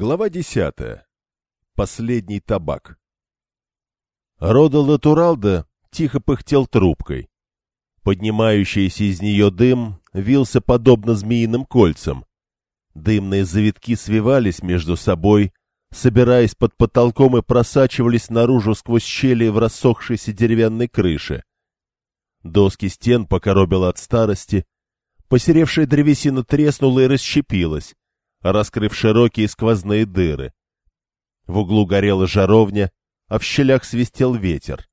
Глава десятая. Последний табак. Родал Туралда тихо пыхтел трубкой. Поднимающийся из нее дым вился подобно змеиным кольцам. Дымные завитки свивались между собой, собираясь под потолком и просачивались наружу сквозь щели в рассохшейся деревянной крыше. Доски стен покоробило от старости, посеревшая древесина треснула и расщепилась, раскрыв широкие сквозные дыры. В углу горела жаровня, а в щелях свистел ветер.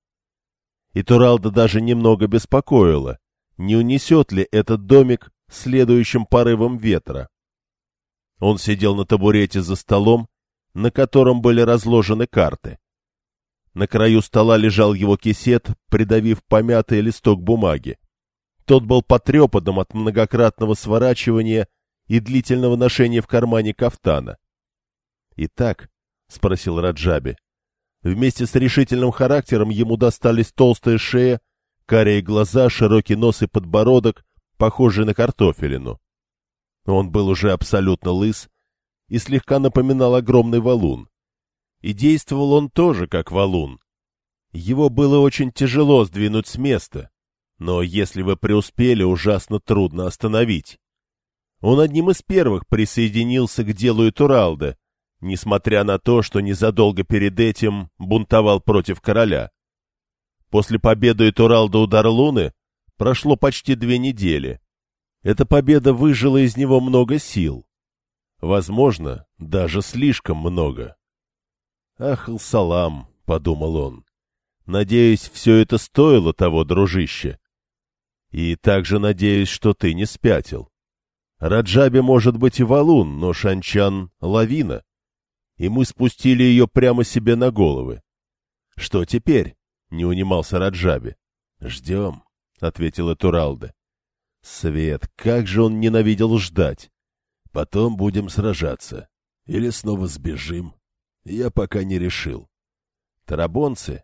И Туралда даже немного беспокоила, не унесет ли этот домик следующим порывом ветра. Он сидел на табурете за столом, на котором были разложены карты. На краю стола лежал его кисет, придавив помятый листок бумаги. Тот был потрепанным от многократного сворачивания и длительного ношения в кармане кафтана. «Итак», — спросил Раджаби, — вместе с решительным характером ему достались толстая шея, карие глаза, широкий нос и подбородок, похожий на картофелину. Он был уже абсолютно лыс и слегка напоминал огромный валун. И действовал он тоже как валун. Его было очень тяжело сдвинуть с места, но если вы преуспели, ужасно трудно остановить. Он одним из первых присоединился к делу Итуралда, несмотря на то, что незадолго перед этим бунтовал против короля. После победы Итуралда у Дарлуны прошло почти две недели. Эта победа выжила из него много сил. Возможно, даже слишком много. «Ах, салам», — подумал он, — «надеюсь, все это стоило того, дружище. И также надеюсь, что ты не спятил. Раджаби может быть и валун, но Шанчан — лавина. И мы спустили ее прямо себе на головы. Что теперь? — не унимался Раджаби. — Ждем, — ответила Туралда. Свет, как же он ненавидел ждать. Потом будем сражаться. Или снова сбежим. Я пока не решил. Тарабонцы?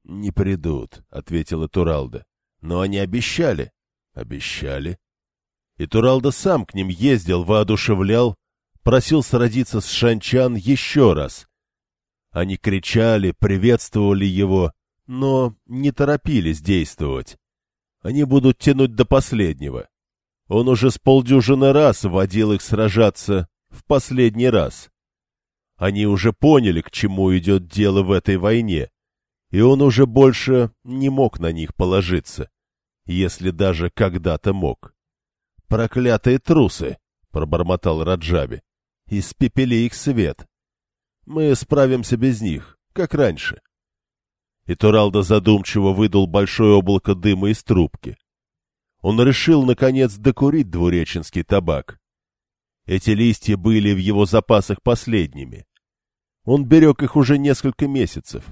— Не придут, — ответила Туралда. — Но они обещали. — Обещали. И Туралда сам к ним ездил, воодушевлял, просил сродиться с Шанчан еще раз. Они кричали, приветствовали его, но не торопились действовать. Они будут тянуть до последнего. Он уже с полдюжины раз водил их сражаться в последний раз. Они уже поняли, к чему идет дело в этой войне, и он уже больше не мог на них положиться, если даже когда-то мог. «Проклятые трусы!» — пробормотал Раджаби. «Испепели их свет. Мы справимся без них, как раньше». И Туралда задумчиво выдул большое облако дыма из трубки. Он решил, наконец, докурить двуреченский табак. Эти листья были в его запасах последними. Он берег их уже несколько месяцев.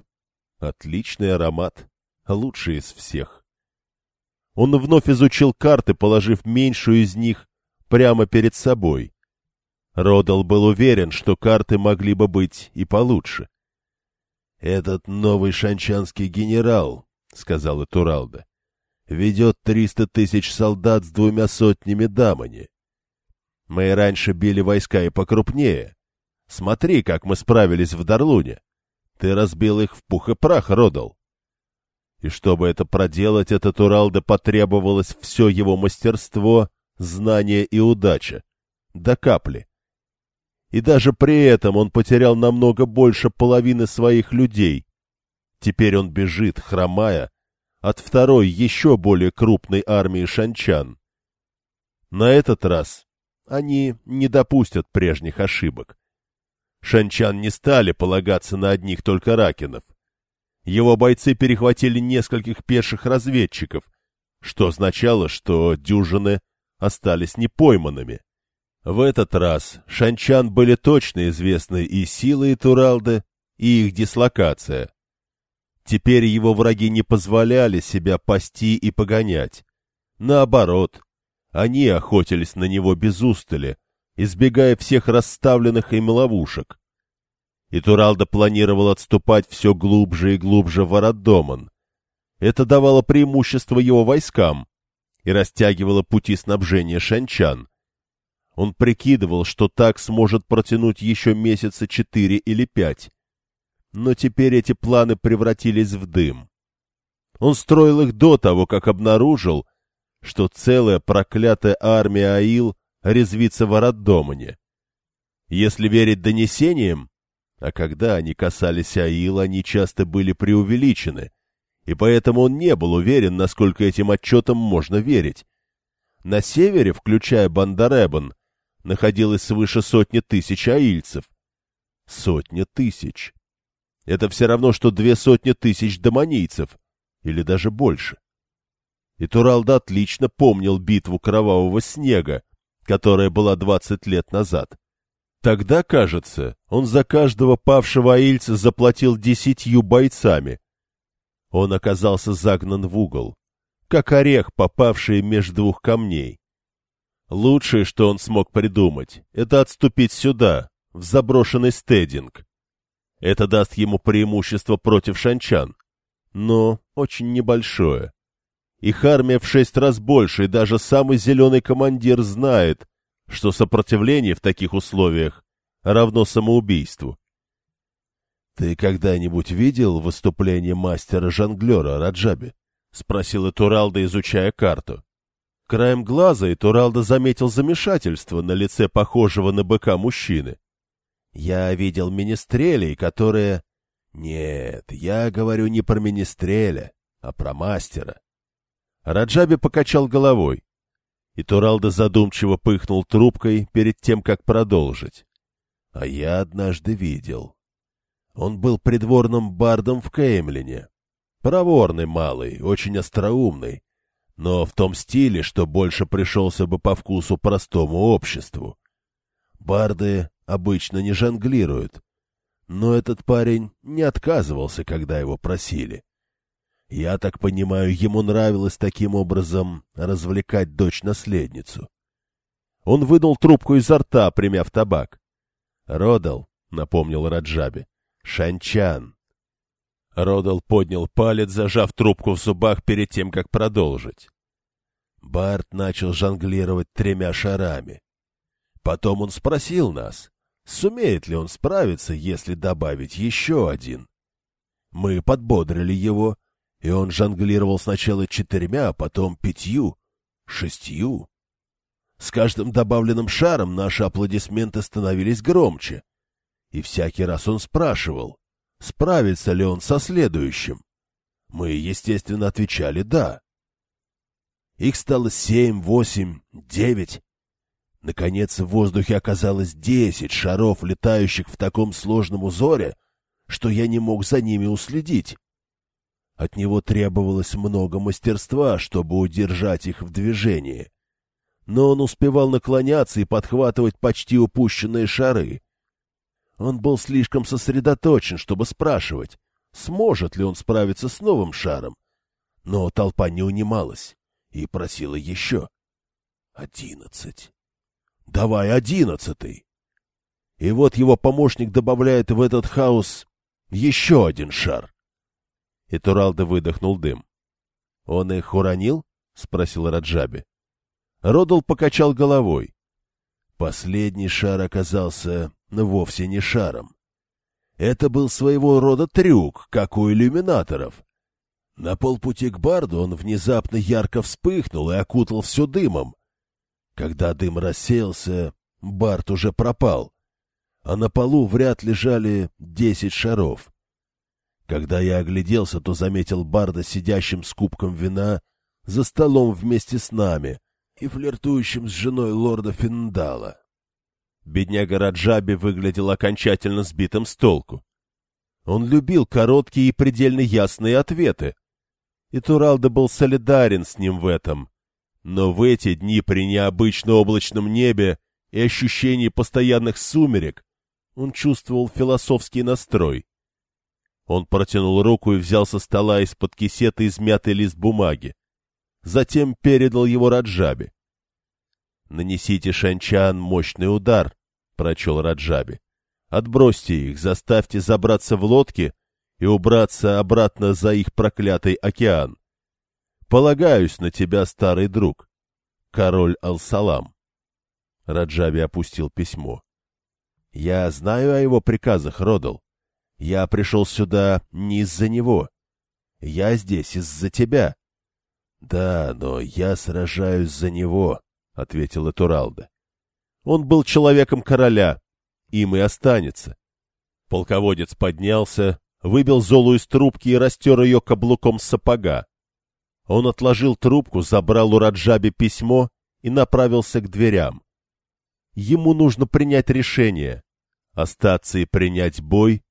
Отличный аромат, лучший из всех. Он вновь изучил карты, положив меньшую из них прямо перед собой. Родал был уверен, что карты могли бы быть и получше. — Этот новый шанчанский генерал, — сказала Туралда, — ведет триста тысяч солдат с двумя сотнями дамани. Мы раньше били войска и покрупнее. Смотри, как мы справились в Дарлуне. Ты разбил их в пух и прах, Родал. И чтобы это проделать, этот Уралда потребовалось все его мастерство, знание и удача. До капли. И даже при этом он потерял намного больше половины своих людей. Теперь он бежит, хромая, от второй, еще более крупной армии шанчан. На этот раз они не допустят прежних ошибок. Шанчан не стали полагаться на одних только ракинов. Его бойцы перехватили нескольких пеших разведчиков, что означало, что дюжины остались непойманными. В этот раз шанчан были точно известны и силы Туралды, и их дислокация. Теперь его враги не позволяли себя пасти и погонять. Наоборот, они охотились на него без устали, избегая всех расставленных им ловушек и Туралда планировал отступать все глубже и глубже в Арадоман. Это давало преимущество его войскам и растягивало пути снабжения шанчан. Он прикидывал, что так сможет протянуть еще месяца четыре или пять. Но теперь эти планы превратились в дым. Он строил их до того, как обнаружил, что целая проклятая армия Аил резвится в Араддомане. Если верить донесениям, а когда они касались Аил, они часто были преувеличены, и поэтому он не был уверен, насколько этим отчетам можно верить. На севере, включая Бандаребан, находилось свыше сотни тысяч аильцев. Сотня тысяч. Это все равно, что две сотни тысяч домонийцев, или даже больше. И Туралда отлично помнил битву Кровавого Снега, которая была двадцать лет назад. Тогда, кажется, он за каждого павшего аильца заплатил десятью бойцами. Он оказался загнан в угол, как орех, попавший между двух камней. Лучшее, что он смог придумать, это отступить сюда, в заброшенный стединг. Это даст ему преимущество против шанчан, но очень небольшое. Их армия в шесть раз больше, и даже самый зеленый командир знает, что сопротивление в таких условиях равно самоубийству. — Ты когда-нибудь видел выступление мастера-жонглера Раджаби? — спросила Туралда, изучая карту. Краем глаза и Туралда заметил замешательство на лице похожего на быка мужчины. — Я видел министрелей, которые... — Нет, я говорю не про министреля, а про мастера. Раджаби покачал головой и Туралда задумчиво пыхнул трубкой перед тем, как продолжить. А я однажды видел. Он был придворным бардом в Кеймлине. Проворный малый, очень остроумный, но в том стиле, что больше пришелся бы по вкусу простому обществу. Барды обычно не жонглируют, но этот парень не отказывался, когда его просили. Я так понимаю, ему нравилось таким образом развлекать дочь-наследницу. Он вынул трубку изо рта, примяв табак. «Родал», — напомнил Раджаби, — «шанчан». Родал поднял палец, зажав трубку в зубах перед тем, как продолжить. Барт начал жонглировать тремя шарами. Потом он спросил нас, сумеет ли он справиться, если добавить еще один. Мы подбодрили его, и он жонглировал сначала четырьмя, а потом пятью, шестью. С каждым добавленным шаром наши аплодисменты становились громче. И всякий раз он спрашивал, справится ли он со следующим. Мы, естественно, отвечали «да». Их стало семь, восемь, девять. Наконец в воздухе оказалось десять шаров, летающих в таком сложном узоре, что я не мог за ними уследить. От него требовалось много мастерства, чтобы удержать их в движении. Но он успевал наклоняться и подхватывать почти упущенные шары. Он был слишком сосредоточен, чтобы спрашивать, сможет ли он справиться с новым шаром. Но толпа не унималась и просила еще. Одиннадцать. Давай одиннадцатый. И вот его помощник добавляет в этот хаос еще один шар. И Туралда выдохнул дым. — Он их уронил? — спросил Раджаби. Родал покачал головой. Последний шар оказался вовсе не шаром. Это был своего рода трюк, как у иллюминаторов. На полпути к Барду он внезапно ярко вспыхнул и окутал все дымом. Когда дым рассеялся, Бард уже пропал, а на полу в ряд лежали десять шаров. Когда я огляделся, то заметил Барда сидящим с кубком вина за столом вместе с нами и флиртующим с женой лорда Финдала. Бедняга Раджаби выглядел окончательно сбитым с толку. Он любил короткие и предельно ясные ответы. И Туралда был солидарен с ним в этом. Но в эти дни при необычно облачном небе и ощущении постоянных сумерек он чувствовал философский настрой. Он протянул руку и взял со стола из-под кисета измятый лист бумаги. Затем передал его Раджабе. «Нанесите шанчан мощный удар», — прочел Раджаби. «Отбросьте их, заставьте забраться в лодки и убраться обратно за их проклятый океан. Полагаюсь на тебя, старый друг, король Ал-Салам». Раджаби опустил письмо. — Я знаю о его приказах, Родал. Я пришел сюда не из-за него. Я здесь из-за тебя. — Да, но я сражаюсь за него, — ответила Туралда. Он был человеком короля, им и останется. Полководец поднялся, выбил Золу из трубки и растер ее каблуком сапога. Он отложил трубку, забрал у Раджаби письмо и направился к дверям. Ему нужно принять решение — остаться и принять бой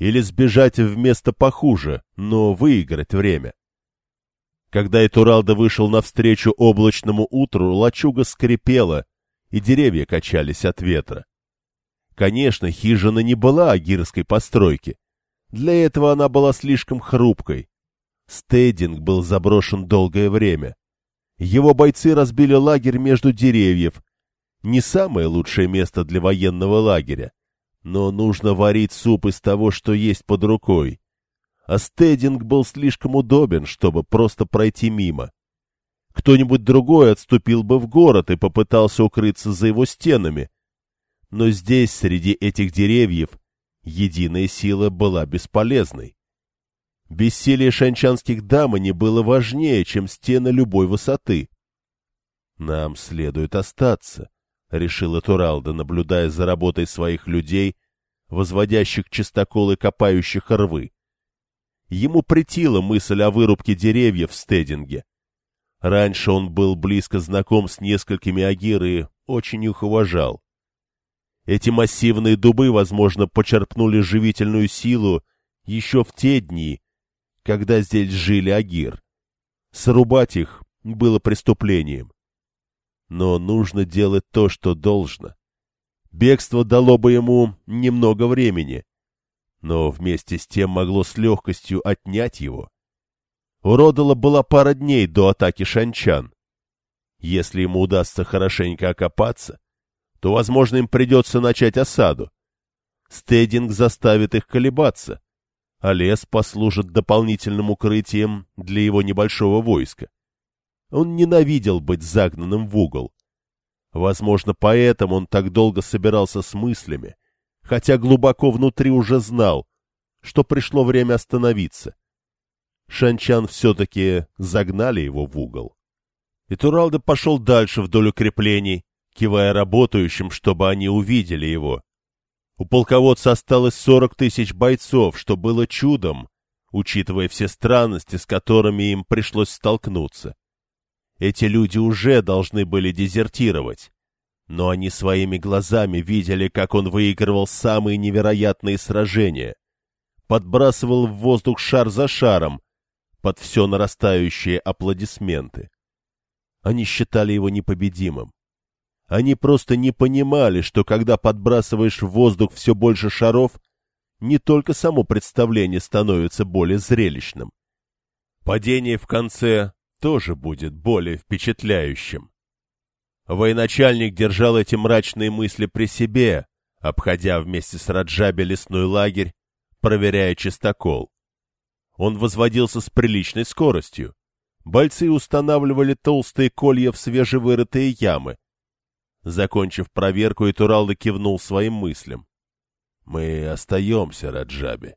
или сбежать в место похуже, но выиграть время. Когда Этуралда вышел навстречу облачному утру, лачуга скрипела, и деревья качались от ветра. Конечно, хижина не была агирской постройки. Для этого она была слишком хрупкой. Стейдинг был заброшен долгое время. Его бойцы разбили лагерь между деревьев. Не самое лучшее место для военного лагеря. Но нужно варить суп из того, что есть под рукой. А стединг был слишком удобен, чтобы просто пройти мимо. Кто-нибудь другой отступил бы в город и попытался укрыться за его стенами. Но здесь, среди этих деревьев, единая сила была бесполезной. Бессилие шанчанских дамани было важнее, чем стены любой высоты. «Нам следует остаться», — решила Туралда, наблюдая за работой своих людей, возводящих чистоколы, копающих рвы. Ему претила мысль о вырубке деревьев в стединге. Раньше он был близко знаком с несколькими агир и очень их уважал. Эти массивные дубы, возможно, почерпнули живительную силу еще в те дни, когда здесь жили агир. Срубать их было преступлением. Но нужно делать то, что должно. Бегство дало бы ему немного времени, но вместе с тем могло с легкостью отнять его. У Родала была пара дней до атаки шанчан. Если ему удастся хорошенько окопаться, то, возможно, им придется начать осаду. Стединг заставит их колебаться, а лес послужит дополнительным укрытием для его небольшого войска. Он ненавидел быть загнанным в угол. Возможно, поэтому он так долго собирался с мыслями, хотя глубоко внутри уже знал, что пришло время остановиться. Шанчан все-таки загнали его в угол. И Туралда пошел дальше вдоль укреплений, кивая работающим, чтобы они увидели его. У полководца осталось сорок тысяч бойцов, что было чудом, учитывая все странности, с которыми им пришлось столкнуться. Эти люди уже должны были дезертировать, но они своими глазами видели, как он выигрывал самые невероятные сражения, подбрасывал в воздух шар за шаром, под все нарастающие аплодисменты. Они считали его непобедимым. Они просто не понимали, что когда подбрасываешь в воздух все больше шаров, не только само представление становится более зрелищным. Падение в конце тоже будет более впечатляющим. Военачальник держал эти мрачные мысли при себе, обходя вместе с Раджаби лесной лагерь, проверяя чистокол. Он возводился с приличной скоростью. Бойцы устанавливали толстые колья в свежевырытые ямы. Закончив проверку, Итуралда кивнул своим мыслям. — Мы остаемся, Раджаби.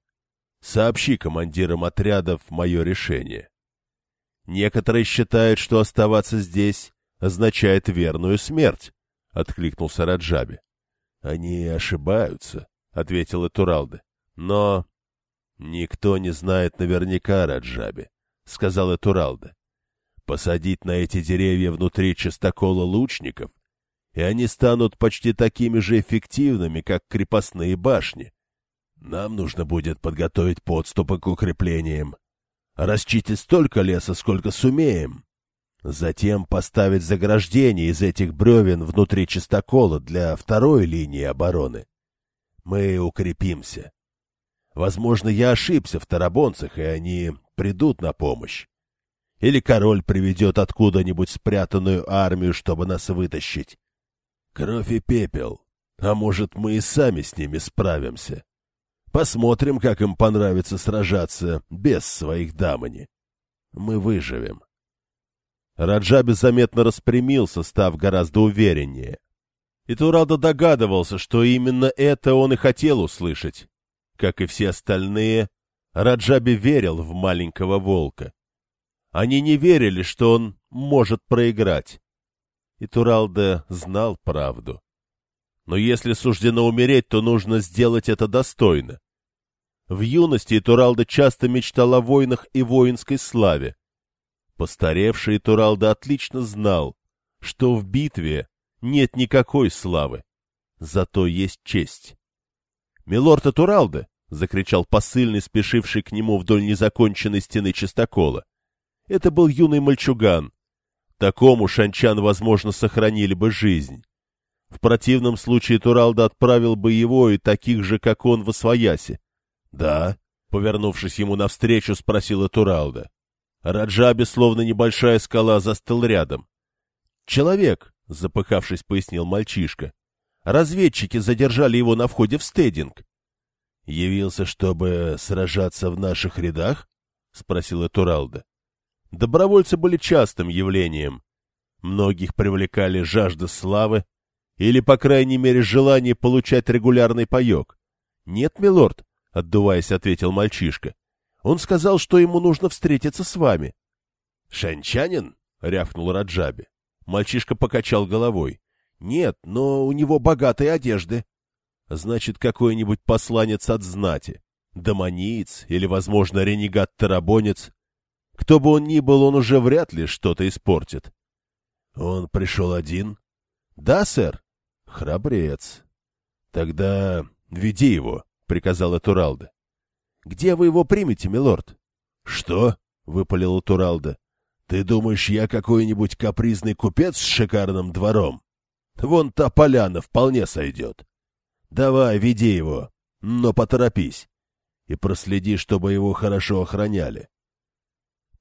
Сообщи командирам отрядов мое решение. Некоторые считают, что оставаться здесь означает верную смерть, — откликнулся Раджаби. — Они ошибаются, — ответила Туралда. — Но «Никто не знает наверняка, Раджаби», — сказал Этуралда. «Посадить на эти деревья внутри частокола лучников, и они станут почти такими же эффективными, как крепостные башни. Нам нужно будет подготовить подступы к укреплениям, расчистить столько леса, сколько сумеем, затем поставить заграждение из этих бревен внутри частокола для второй линии обороны. Мы укрепимся. Возможно, я ошибся в тарабонцах, и они придут на помощь. Или король приведет откуда-нибудь спрятанную армию, чтобы нас вытащить. Кровь и пепел. А может, мы и сами с ними справимся. Посмотрим, как им понравится сражаться без своих дамани. Мы выживем. Раджаби заметно распрямился, став гораздо увереннее. И Туралда догадывался, что именно это он и хотел услышать. Как и все остальные, Раджаби верил в маленького волка. Они не верили, что он может проиграть. И Туралда знал правду. Но если суждено умереть, то нужно сделать это достойно. В юности Туралда часто мечтал о войнах и воинской славе. Постаревший Туралда отлично знал, что в битве нет никакой славы, зато есть честь. «Милорд Туралда!» — закричал посыльный, спешивший к нему вдоль незаконченной стены чистокола. Это был юный мальчуган. Такому шанчан, возможно, сохранили бы жизнь. В противном случае Туралда отправил бы его и таких же, как он, в Освояси. — Да, — повернувшись ему навстречу, спросила Туралда. Раджаби, словно небольшая скала, застыл рядом. — Человек, — запыхавшись, пояснил мальчишка. — Разведчики задержали его на входе в стединг. — Явился, чтобы сражаться в наших рядах? — спросила Туралда. Добровольцы были частым явлением. Многих привлекали жажда славы или, по крайней мере, желание получать регулярный паек. — Нет, милорд, — отдуваясь, ответил мальчишка. — Он сказал, что ему нужно встретиться с вами. — Шанчанин? — рявкнул Раджаби. Мальчишка покачал головой. — Нет, но у него богатые одежды. — Значит, какой-нибудь посланец от знати. Домониец или, возможно, ренегат-тарабонец. Кто бы он ни был, он уже вряд ли что-то испортит. — Он пришел один? — Да, сэр. — Храбрец. — Тогда веди его, — приказала Туралда. — Где вы его примете, милорд? — Что? — выпалила Туралда. — Ты думаешь, я какой-нибудь капризный купец с шикарным двором? Вон та поляна вполне сойдет. Давай, веди его, но поторопись. И проследи, чтобы его хорошо охраняли.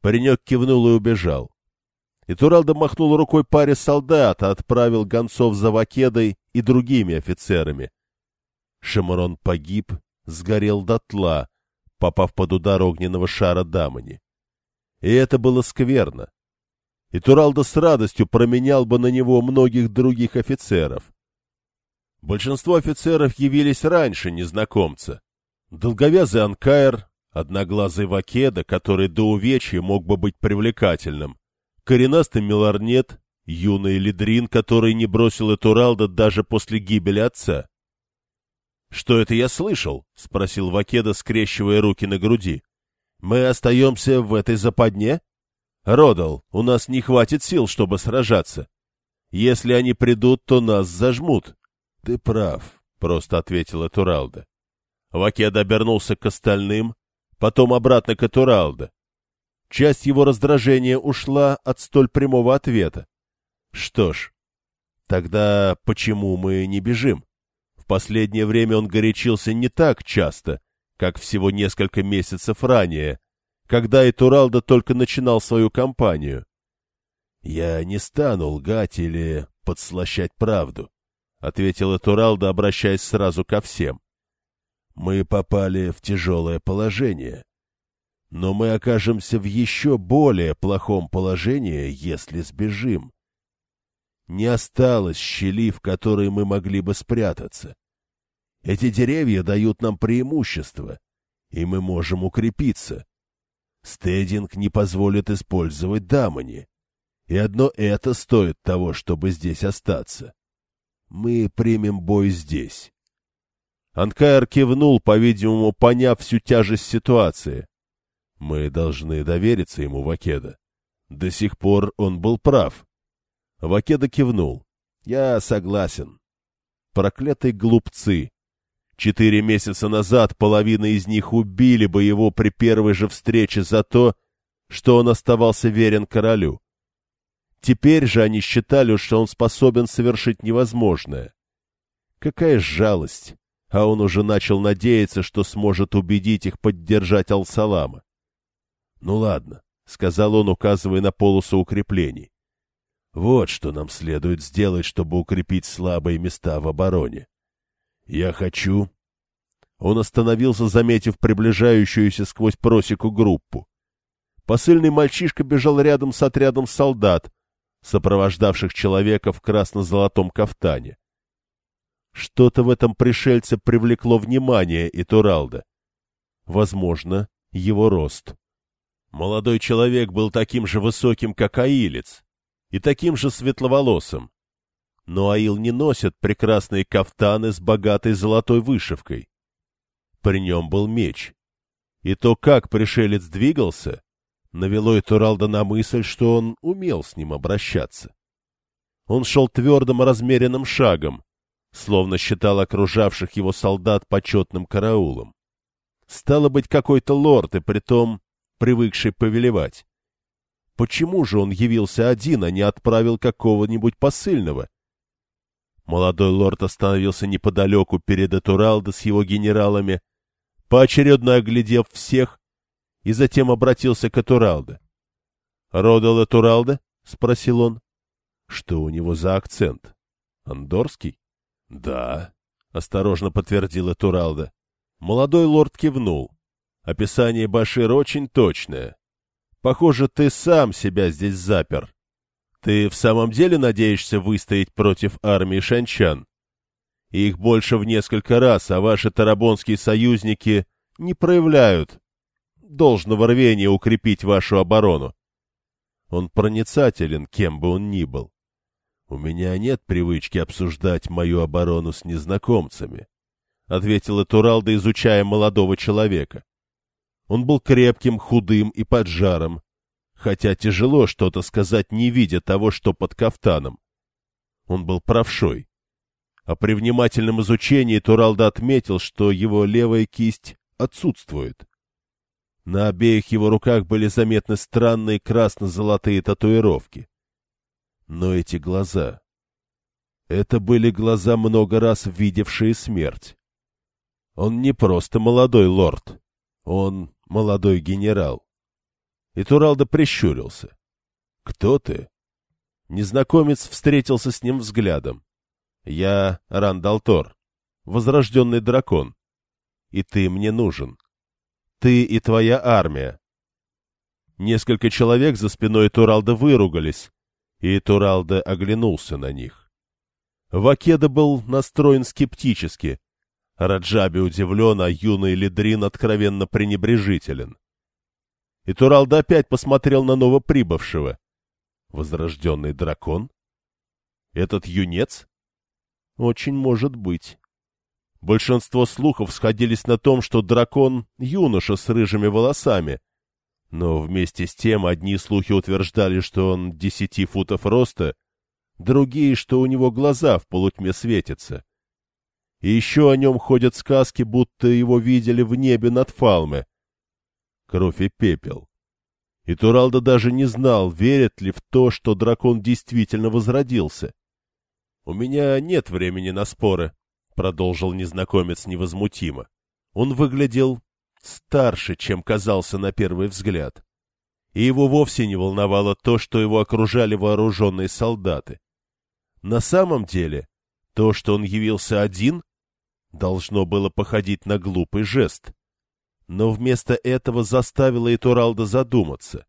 Паренек кивнул и убежал. И Туралда махнул рукой паре солдат, отправил гонцов за Вакедой и другими офицерами. Шамарон погиб, сгорел дотла, попав под удар огненного шара Дамани. И это было скверно. И Туралда с радостью променял бы на него многих других офицеров. Большинство офицеров явились раньше незнакомца. Долговязый Анкаер, Одноглазый Вакеда, который до увечья мог бы быть привлекательным. Коренастый Миларнет, юный Лидрин, который не бросил Этуралда даже после гибели отца. — Что это я слышал? — спросил Вакеда, скрещивая руки на груди. — Мы остаемся в этой западне? — Родал, у нас не хватит сил, чтобы сражаться. Если они придут, то нас зажмут. — Ты прав, — просто ответила Туралда. Вакеда обернулся к остальным, потом обратно к Этуралдо. Часть его раздражения ушла от столь прямого ответа. Что ж, тогда почему мы не бежим? Последнее время он горячился не так часто, как всего несколько месяцев ранее, когда Этуралдо только начинал свою кампанию. «Я не стану лгать или подслащать правду», — ответил Этуралдо, обращаясь сразу ко всем. Мы попали в тяжелое положение. Но мы окажемся в еще более плохом положении, если сбежим. Не осталось щели, в которой мы могли бы спрятаться. Эти деревья дают нам преимущество, и мы можем укрепиться. Стединг не позволит использовать дамани, и одно это стоит того, чтобы здесь остаться. Мы примем бой здесь. Анкаер кивнул, по-видимому, поняв всю тяжесть ситуации. Мы должны довериться ему, Вакеда. До сих пор он был прав. Вакеда кивнул. Я согласен. Проклятые глупцы. Четыре месяца назад половина из них убили бы его при первой же встрече за то, что он оставался верен королю. Теперь же они считали, что он способен совершить невозможное. Какая жалость! а он уже начал надеяться, что сможет убедить их поддержать Ал-Салама. — Ну ладно, — сказал он, указывая на полосу укреплений. — Вот что нам следует сделать, чтобы укрепить слабые места в обороне. Я хочу... Он остановился, заметив приближающуюся сквозь просеку группу. Посыльный мальчишка бежал рядом с отрядом солдат, сопровождавших человека в красно-золотом кафтане. Что-то в этом пришельце привлекло внимание Итуралда. Возможно, его рост. Молодой человек был таким же высоким, как Аилец, и таким же светловолосым. Но Аил не носит прекрасные кафтаны с богатой золотой вышивкой. При нем был меч. И то, как пришелец двигался, навело Итуралда на мысль, что он умел с ним обращаться. Он шел твердым размеренным шагом, словно считал окружавших его солдат почетным караулом. Стало быть, какой-то лорд, и притом привыкший повелевать. Почему же он явился один, а не отправил какого-нибудь посыльного? Молодой лорд остановился неподалеку перед Этуралдо с его генералами, поочередно оглядев всех, и затем обратился к Этуралдо. — Родал Этуралдо? — спросил он. — Что у него за акцент? — Андорский? — Да, — осторожно подтвердил Этуралдо. Молодой лорд кивнул. Описание Башир очень точное. Похоже, ты сам себя здесь запер. Ты в самом деле надеешься выстоять против армии шанчан? Их больше в несколько раз, а ваши тарабонские союзники не проявляют должного рвения укрепить вашу оборону. Он проницателен, кем бы он ни был. У меня нет привычки обсуждать мою оборону с незнакомцами. — ответила Туралда, изучая молодого человека. Он был крепким, худым и поджаром, хотя тяжело что-то сказать, не видя того, что под кафтаном. Он был правшой. А при внимательном изучении Туралда отметил, что его левая кисть отсутствует. На обеих его руках были заметны странные красно-золотые татуировки. Но эти глаза... Это были глаза, много раз видевшие смерть. Он не просто молодой лорд, он молодой генерал. И Туралда прищурился. — Кто ты? Незнакомец встретился с ним взглядом. — Я Рандалтор, возрожденный дракон. И ты мне нужен. Ты и твоя армия. Несколько человек за спиной Туралда выругались, и Туралда оглянулся на них. Вакеда был настроен скептически, Раджаби удивлен, а юный Лидрин откровенно пренебрежителен. И Туралда опять посмотрел на новоприбывшего. Возрожденный дракон? Этот юнец? Очень может быть. Большинство слухов сходились на том, что дракон — юноша с рыжими волосами. Но вместе с тем одни слухи утверждали, что он десяти футов роста, другие, что у него глаза в полутьме светятся. И еще о нем ходят сказки, будто его видели в небе над Фалме. Кровь и пепел. И Туралда даже не знал, верит ли в то, что дракон действительно возродился. — У меня нет времени на споры, — продолжил незнакомец невозмутимо. Он выглядел старше, чем казался на первый взгляд. И его вовсе не волновало то, что его окружали вооруженные солдаты. На самом деле, то, что он явился один, должно было походить на глупый жест. Но вместо этого заставило Итуралда задуматься.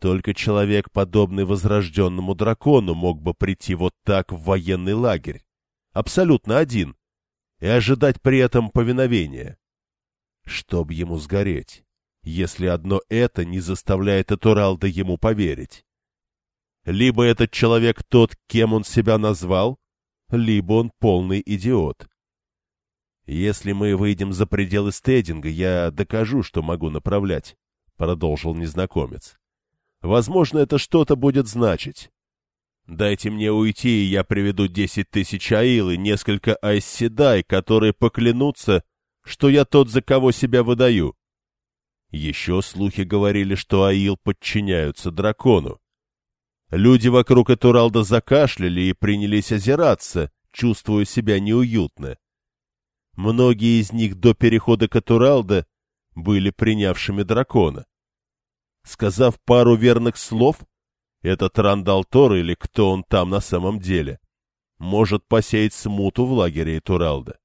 Только человек, подобный возрожденному дракону, мог бы прийти вот так в военный лагерь, абсолютно один, и ожидать при этом повиновения. Чтоб ему сгореть, если одно это не заставляет Этуралда ему поверить. Либо этот человек тот, кем он себя назвал, либо он полный идиот. «Если мы выйдем за пределы стединга, я докажу, что могу направлять», — продолжил незнакомец. «Возможно, это что-то будет значить. Дайте мне уйти, и я приведу десять тысяч аил и несколько айсседай, которые поклянутся, что я тот, за кого себя выдаю». Еще слухи говорили, что аил подчиняются дракону. Люди вокруг Этуралда закашляли и принялись озираться, чувствуя себя неуютно. Многие из них до перехода Катуралда были принявшими дракона. Сказав пару верных слов, этот Рандалтор или кто он там на самом деле, может посеять смуту в лагере Туралда.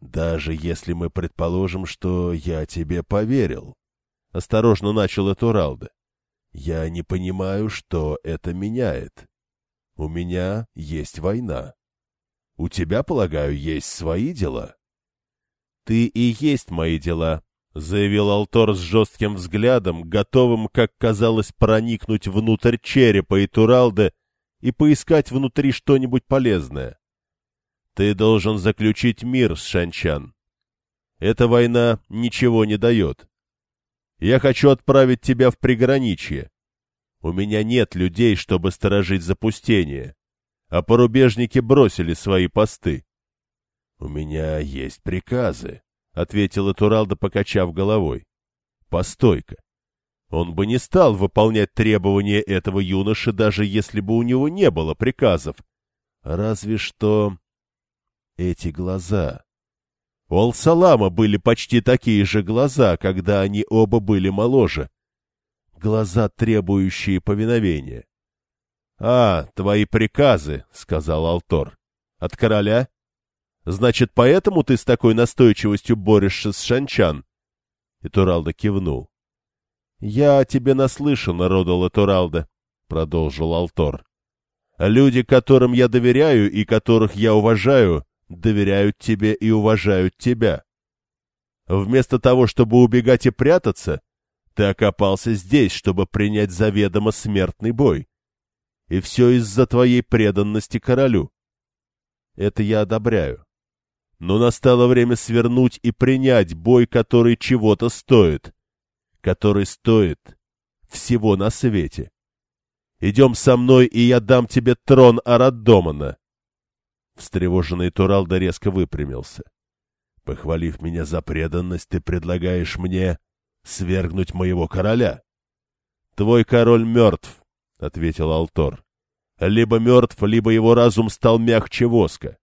«Даже если мы предположим, что я тебе поверил», — осторожно начал Этуралда, — «я не понимаю, что это меняет. У меня есть война. У тебя, полагаю, есть свои дела? — Ты и есть мои дела, — заявил Алтор с жестким взглядом, готовым, как казалось, проникнуть внутрь черепа и Туралды и поискать внутри что-нибудь полезное. Ты должен заключить мир с Шанчан. Эта война ничего не дает. Я хочу отправить тебя в приграничье. У меня нет людей, чтобы сторожить запустение, а порубежники бросили свои посты. — У меня есть приказы, — ответила Туралда, покачав головой. — Постой-ка. Он бы не стал выполнять требования этого юноши, даже если бы у него не было приказов. Разве что... Эти глаза... У Алсалама были почти такие же глаза, когда они оба были моложе. Глаза, требующие повиновения. — А, твои приказы, — сказал Алтор. — От короля? Значит, поэтому ты с такой настойчивостью борешься с Шанчан? И Туралда кивнул. — Я о тебе наслышан, Родола Туралда, — продолжил Алтор. — Люди, которым я доверяю и которых я уважаю, доверяют тебе и уважают тебя. Вместо того, чтобы убегать и прятаться, ты окопался здесь, чтобы принять заведомо смертный бой. И все из-за твоей преданности королю. Это я одобряю. Но настало время свернуть и принять бой, который чего-то стоит, который стоит всего на свете. Идем со мной, и я дам тебе трон Араддомана. Встревоженный Туралда резко выпрямился. Похвалив меня за преданность, ты предлагаешь мне свергнуть моего короля? — Твой король мертв, — ответил Алтор. — Либо мертв, либо его разум стал мягче воска.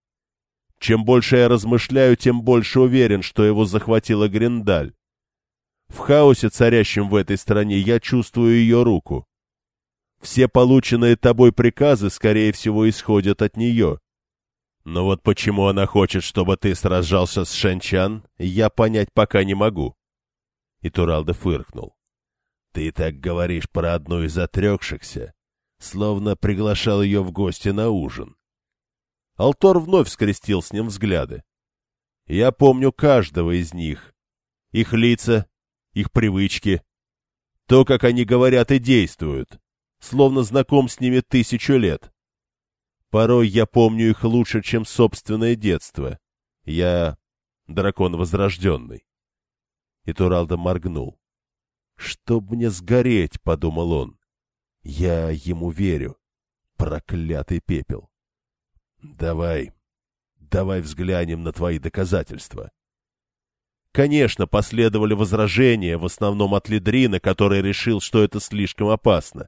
Чем больше я размышляю, тем больше уверен, что его захватила Гриндаль. В хаосе, царящем в этой стране, я чувствую ее руку. Все полученные тобой приказы, скорее всего, исходят от нее. Но вот почему она хочет, чтобы ты сражался с Шенчан, я понять пока не могу. И Туралда фыркнул. Ты так говоришь про одну из отрекшихся, словно приглашал ее в гости на ужин. Алтор вновь скрестил с ним взгляды. Я помню каждого из них. Их лица, их привычки, то, как они говорят и действуют, словно знаком с ними тысячу лет. Порой я помню их лучше, чем собственное детство. Я дракон возрожденный. И Туралда моргнул. «Чтоб мне сгореть», — подумал он. «Я ему верю. Проклятый пепел». «Давай, давай взглянем на твои доказательства». Конечно, последовали возражения, в основном от Лидрина, который решил, что это слишком опасно.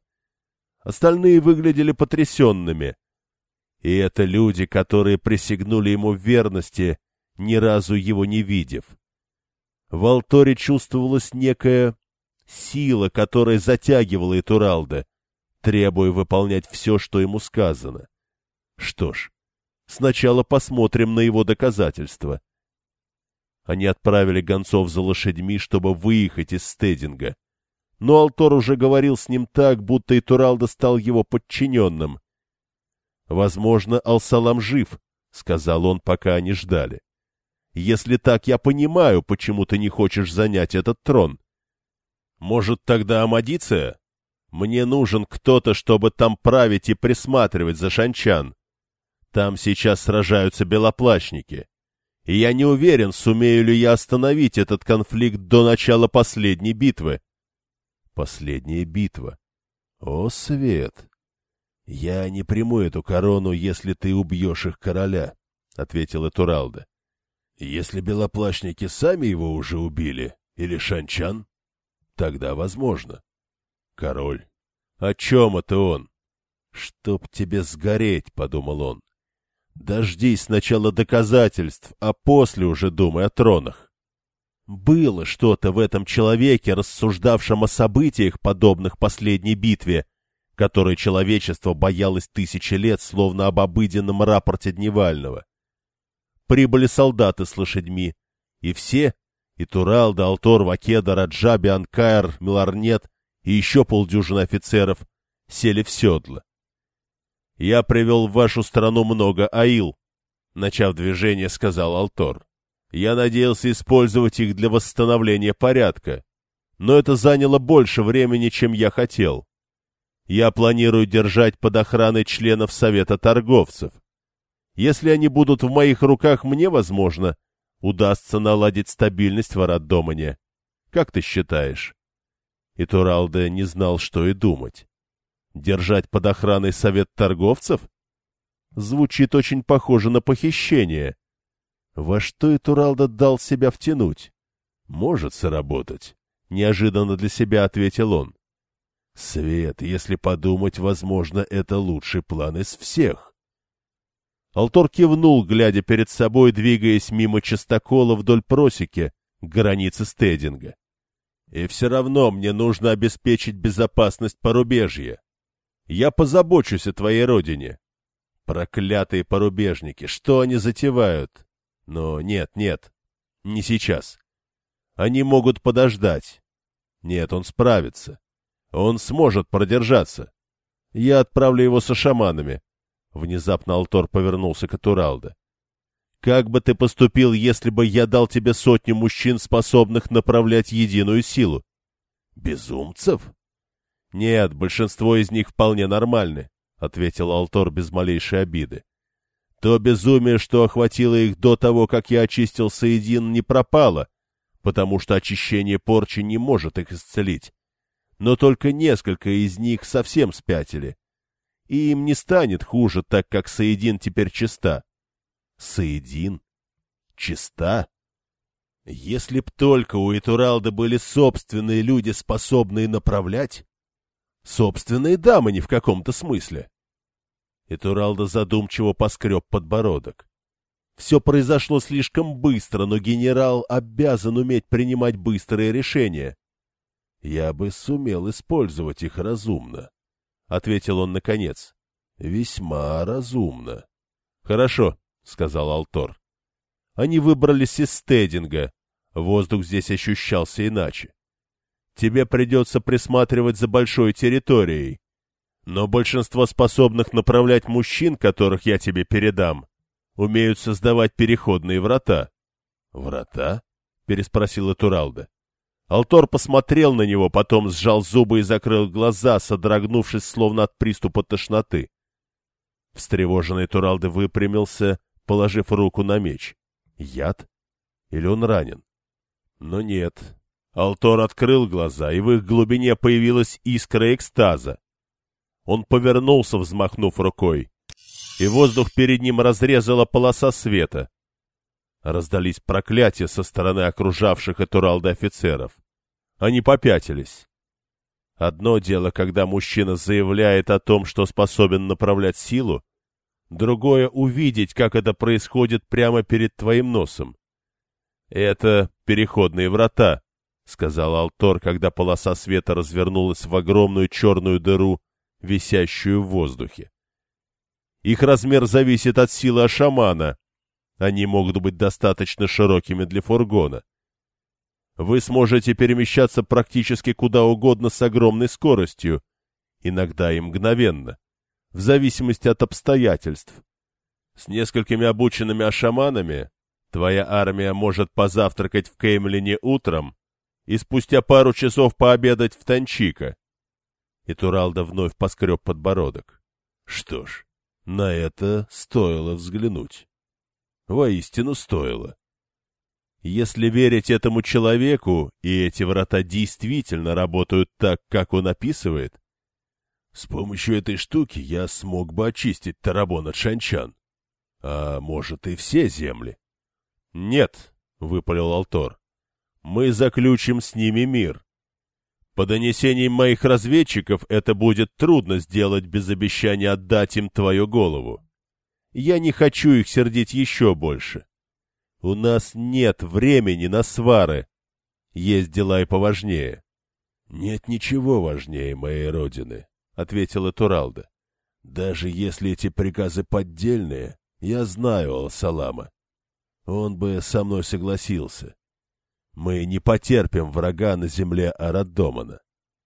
Остальные выглядели потрясенными, и это люди, которые присягнули ему в верности, ни разу его не видев. В Алторе чувствовалась некая сила, которая затягивала Этуралда, требуя выполнять все, что ему сказано. Что ж, сначала посмотрим на его доказательства. Они отправили гонцов за лошадьми, чтобы выехать из стединга. Но Алтор уже говорил с ним так, будто Итуралда стал его подчиненным, Возможно, Алсалам жив, — сказал он, пока они ждали. Если так, я понимаю, почему ты не хочешь занять этот трон. Может, тогда Амадиция? Мне нужен кто-то, чтобы там править и присматривать за шанчан. Там сейчас сражаются белоплащники. И я не уверен, сумею ли я остановить этот конфликт до начала последней битвы. Последняя битва. О, свет! — Я не приму эту корону, если ты убьешь их короля, — ответила Туралда. — Если белоплащники сами его уже убили, или Шанчан, тогда возможно. — Король. О чем это он? — Чтоб тебе сгореть, — подумал он. Дождись сначала доказательств, а после уже думай о тронах. Было что-то в этом человеке, рассуждавшем о событиях, подобных последней битве, которой человечество боялось тысячи лет, словно об обыденном рапорте Дневального. Прибыли солдаты с лошадьми, и все, и Туралда, Алтор, Вакеда, Раджа, Бианкайр, Миларнет и еще полдюжины офицеров сели в седла. «Я привел в вашу страну много аил», — начав движение, сказал Алтор. Я надеялся использовать их для восстановления порядка, но это заняло больше времени, чем я хотел. Я планирую держать под охраной членов Совета торговцев. Если они будут в моих руках, мне, возможно, удастся наладить стабильность в Араддомане. Как ты считаешь? И Туралде не знал, что и думать. Держать под охраной Совет торговцев? Звучит очень похоже на похищение. Во что и Туралда дал себя втянуть? Может сработать. Неожиданно для себя ответил он. Свет, если подумать, возможно, это лучший план из всех. Алтор кивнул, глядя перед собой, двигаясь мимо частокола вдоль просеки, к границе стединга. И все равно мне нужно обеспечить безопасность порубежья. Я позабочусь о твоей родине. Проклятые порубежники, что они затевают? Но нет, нет, не сейчас. Они могут подождать. Нет, он справится. Он сможет продержаться. Я отправлю его со шаманами. Внезапно Алтор повернулся к Атуралде. Как бы ты поступил, если бы я дал тебе сотню мужчин, способных направлять единую силу? Безумцев? Нет, большинство из них вполне нормальны, ответил Алтор без малейшей обиды. То безумие, что охватило их до того, как я очистил Саидин, не пропало, потому что очищение порчи не может их исцелить. Но только несколько из них совсем спятили. И им не станет хуже, так как Саидин теперь чиста. Саидин? Чиста? Если б только у Этуралда были собственные люди, способные направлять. Собственные дамы не в каком-то смысле. Этуралда задумчиво поскреб подбородок. Все произошло слишком быстро, но генерал обязан уметь принимать быстрые решения. Я бы сумел использовать их разумно, — ответил он наконец. Весьма разумно. Хорошо, — сказал Алтор. Они выбрались из стединга. Воздух здесь ощущался иначе. Тебе придется присматривать за большой территорией. Но большинство способных направлять мужчин, которых я тебе передам, умеют создавать переходные врата. — Врата? — переспросила Туралда. Алтор посмотрел на него, потом сжал зубы и закрыл глаза, содрогнувшись словно от приступа тошноты. Встревоженный Туралда выпрямился, положив руку на меч. Яд? Или он ранен? Но нет. Алтор открыл глаза, и в их глубине появилась искра экстаза. Он повернулся, взмахнув рукой и воздух перед ним разрезала полоса света. Раздались проклятия со стороны окружавших Этуралда офицеров. Они попятились. Одно дело, когда мужчина заявляет о том, что способен направлять силу, другое — увидеть, как это происходит прямо перед твоим носом. «Это переходные врата», — сказал Алтор, когда полоса света развернулась в огромную черную дыру, висящую в воздухе. Их размер зависит от силы шамана. Они могут быть достаточно широкими для фургона. Вы сможете перемещаться практически куда угодно с огромной скоростью, иногда и мгновенно, в зависимости от обстоятельств. С несколькими обученными ашаманами твоя армия может позавтракать в Кеймлине утром и спустя пару часов пообедать в Танчика. И Туралда вновь поскреб подбородок. Что ж, на это стоило взглянуть. Воистину стоило. Если верить этому человеку, и эти врата действительно работают так, как он описывает, с помощью этой штуки я смог бы очистить Тарабон от Шанчан. А может, и все земли. — Нет, — выпалил Алтор, — мы заключим с ними мир. По донесениям моих разведчиков, это будет трудно сделать без обещания отдать им твою голову. Я не хочу их сердить еще больше. У нас нет времени на свары. Есть дела и поважнее. — Нет ничего важнее моей родины, — ответила Туралда. — Даже если эти приказы поддельные, я знаю Алсалама. Он бы со мной согласился. Мы не потерпим врага на земле Араддомана.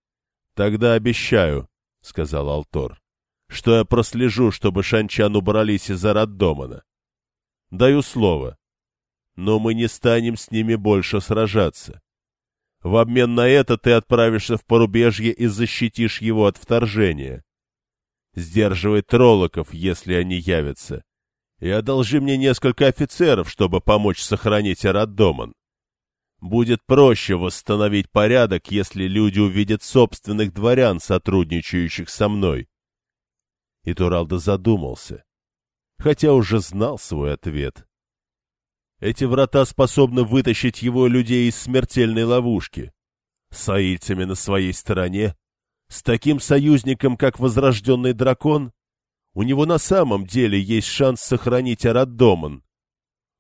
— Тогда обещаю, — сказал Алтор, — что я прослежу, чтобы шанчан убрались из Араддомана. Даю слово. Но мы не станем с ними больше сражаться. В обмен на это ты отправишься в порубежье и защитишь его от вторжения. Сдерживай троллоков, если они явятся. И одолжи мне несколько офицеров, чтобы помочь сохранить Араддоман. Будет проще восстановить порядок, если люди увидят собственных дворян, сотрудничающих со мной. И Туралда задумался, хотя уже знал свой ответ. Эти врата способны вытащить его людей из смертельной ловушки. С аильцами на своей стороне, с таким союзником, как Возрожденный Дракон, у него на самом деле есть шанс сохранить Араддоман.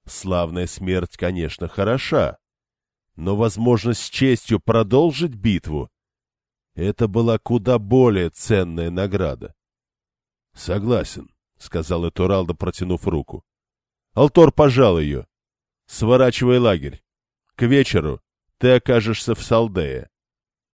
Славная смерть, конечно, хороша, но возможность с честью продолжить битву — это была куда более ценная награда. — Согласен, — сказал Этуралда, протянув руку. Алтор пожал ее. — Сворачивай лагерь. К вечеру ты окажешься в Салдее.